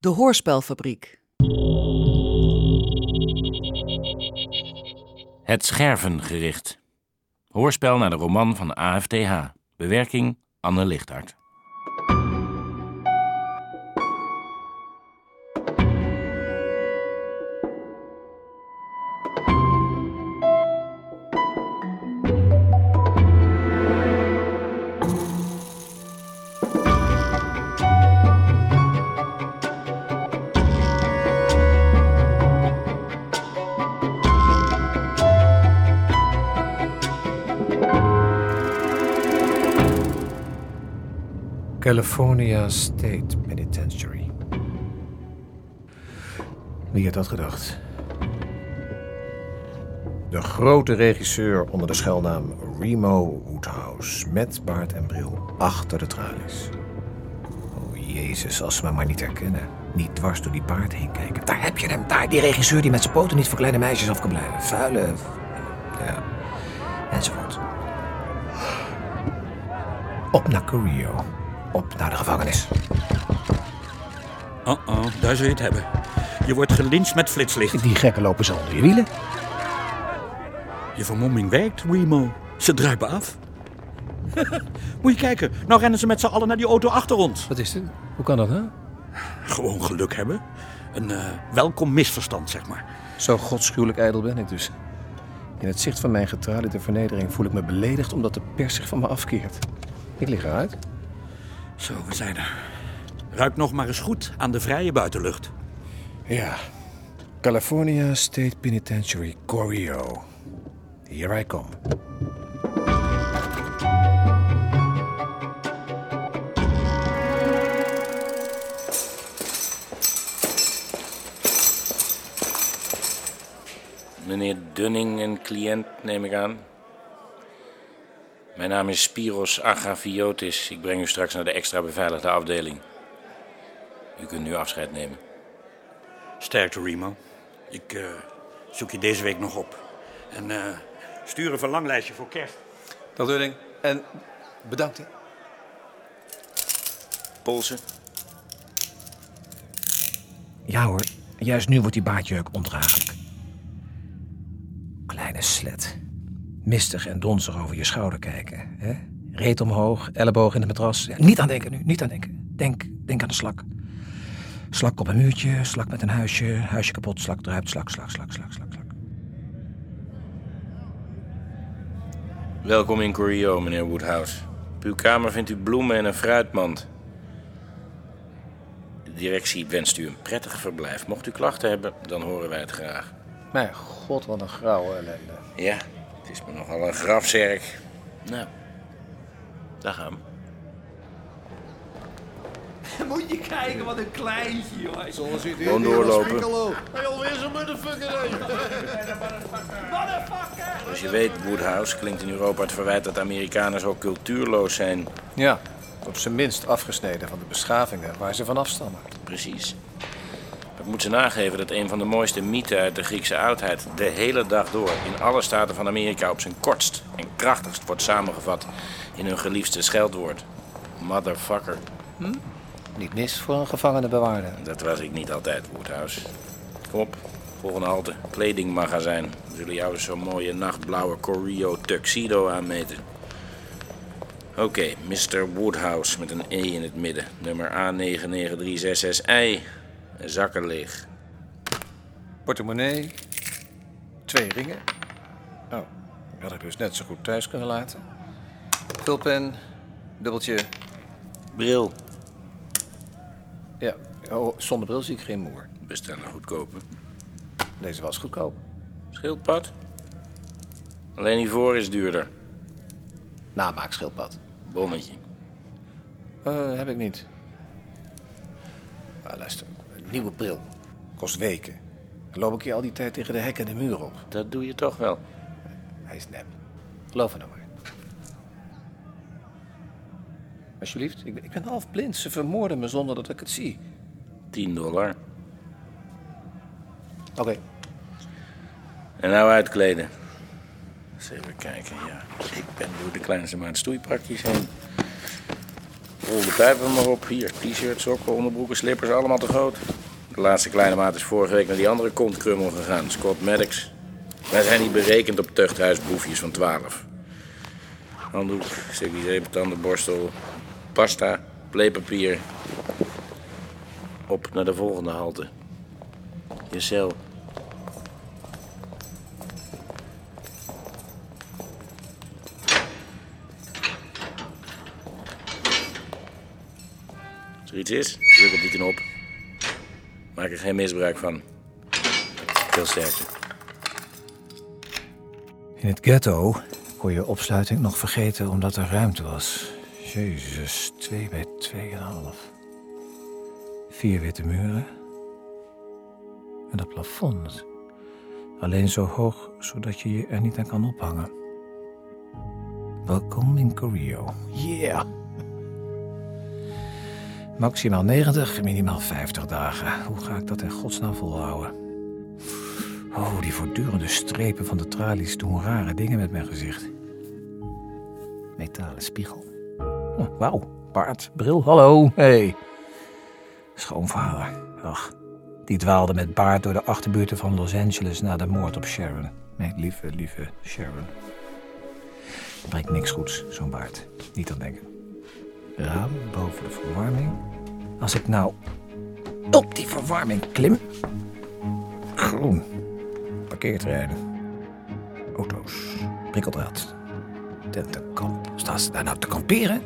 De Hoorspelfabriek. Het Schervengericht. Hoorspel naar de roman van AFTH. Bewerking Anne Lichthart. California State Penitentiary. Wie had dat gedacht? De grote regisseur onder de schuilnaam Remo Woodhouse. Met baard en bril achter de tralies. Oh jezus, als ze me maar niet herkennen. Niet dwars door die baard heen kijken. Daar heb je hem, daar. Die regisseur die met zijn poten niet voor kleine meisjes af kan blijven. Vuile... Ja, enzovoort. Op naar Curio. Op naar de gevangenis. Oh-oh, daar zul je het hebben. Je wordt gelincht met flitslicht. Die gekken lopen ze onder je wielen. Je vermomming werkt, Remo. Ze druipen af. Moet je kijken, nou rennen ze met z'n allen naar die auto achter ons. Wat is dit? Hoe kan dat, hè? Gewoon geluk hebben. Een eh, welkom misverstand, zeg maar. Zo godschuwelijk ijdel ben ik dus. In het zicht van mijn getraliede vernedering voel ik me beledigd omdat de pers zich van me afkeert. Ik lig eruit. Zo, we zijn er. Ruik nog maar eens goed aan de vrije buitenlucht. Ja. California State Penitentiary, Corio. Here I come. Meneer Dunning en cliënt, neem ik aan. Mijn naam is Spiros Agaviotis. Ik breng u straks naar de extra beveiligde afdeling. U kunt nu afscheid nemen. Sterkte, Remo. Ik eh, zoek je deze week nog op. En eh, stuur een verlanglijstje voor kerst. Dat Dunning. En bedankt. hè. Polsen. Ja hoor, juist nu wordt die baardjeuk ondraaglijk. Kleine slet. Mistig en donzig over je schouder kijken. Hè? Reet omhoog, elleboog in het matras. Ja, niet aan denken nu, niet aan denken. Denk, denk aan de slak. Slak op een muurtje, slak met een huisje, huisje kapot, slak eruit, slak, slak, slak, slak, slak, slak. Welkom in Corio, meneer Woodhouse. Op uw kamer vindt u bloemen en een fruitmand. De directie wenst u een prettig verblijf. Mocht u klachten hebben, dan horen wij het graag. Mijn god, wat een grauwe ellende. Ja, het is me nogal een grafzerk. Nou, daar gaan we. Moet je kijken, wat een kleintje, joh. Gewoon doorlopen. Hey, alweer zo'n motherfucker. Motherfucker! Zoals je weet, Woodhouse klinkt in Europa het verwijt dat Amerikanen zo cultuurloos zijn. Ja, op zijn minst afgesneden van de beschavingen waar ze van afstammen. Precies. Ik moet ze nageven dat een van de mooiste mythen uit de Griekse oudheid de hele dag door in alle staten van Amerika op zijn kortst en krachtigst wordt samengevat in hun geliefdste scheldwoord. Motherfucker. Niet mis voor een gevangenenbewaarder. Dat was ik niet altijd, Woodhouse. Kom op, volgende halte. Kledingmagazijn. We zullen jou eens zo'n mooie nachtblauwe Corio tuxedo aanmeten. Oké, Mr. Woodhouse met een E in het midden. Nummer A99366I. Zakken leeg. Portemonnee. Twee ringen. Oh, dat had ik dus net zo goed thuis kunnen laten. Vulpen. Dubbeltje. Bril. Ja, oh, zonder bril zie ik geen moer. Bestellen goedkope. Deze was goedkoop. Schildpad. Alleen hiervoor is duurder. Namaakschildpad. Bonnetje. Eh, heb ik niet. Ah, luister, nieuwe bril. Kost weken. Dan loop ik hier al die tijd tegen de hek en de muur op. Dat doe je toch wel. Hij is nep. Geloof me nou maar. Alsjeblieft, ik ben, ik ben half blind. Ze vermoorden me zonder dat ik het zie. 10 dollar. Oké, En nou uitkleden. Eens even kijken, ja. Ik ben door de kleinste maat stoeipakjes heen. Rol de pijpen maar op. Hier, t-shirt, sokken, onderbroeken, slippers, allemaal te groot. De laatste kleine maat is vorige week naar die andere kontkrummel gegaan, Scott Maddox. Wij zijn niet berekend op tuchthuisboefjes van 12. Handdoek, stukje zeep, tandenborstel, pasta, pleepapier. Op naar de volgende halte. Je cel. Iets is, druk op die knop. Maak er geen misbruik van. Veel sterkte. In het ghetto kon je opsluiting nog vergeten omdat er ruimte was. Jezus, 2 bij 2,5. Vier witte muren. En dat plafond. Alleen zo hoog, zodat je je er niet aan kan ophangen. Welkom in Corio. Yeah! Maximaal 90, minimaal 50 dagen. Hoe ga ik dat in godsnaam volhouden? Oh, die voortdurende strepen van de tralies doen rare dingen met mijn gezicht. Metalen spiegel. Oh, Wauw, paard, bril, hallo, hey. Schoonvader, ach. Die dwaalde met baard door de achterbuurten van Los Angeles na de moord op Sharon. Mijn lieve, lieve Sharon. Brengt niks goeds, zo'n baard. Niet aan denken. Raam boven de verwarming. Als ik nou op die verwarming klim. Groen. Parkeerterreinen. Auto's. Prikkeldraad. Tentenkamp. Staan ze daar nou te kamperen?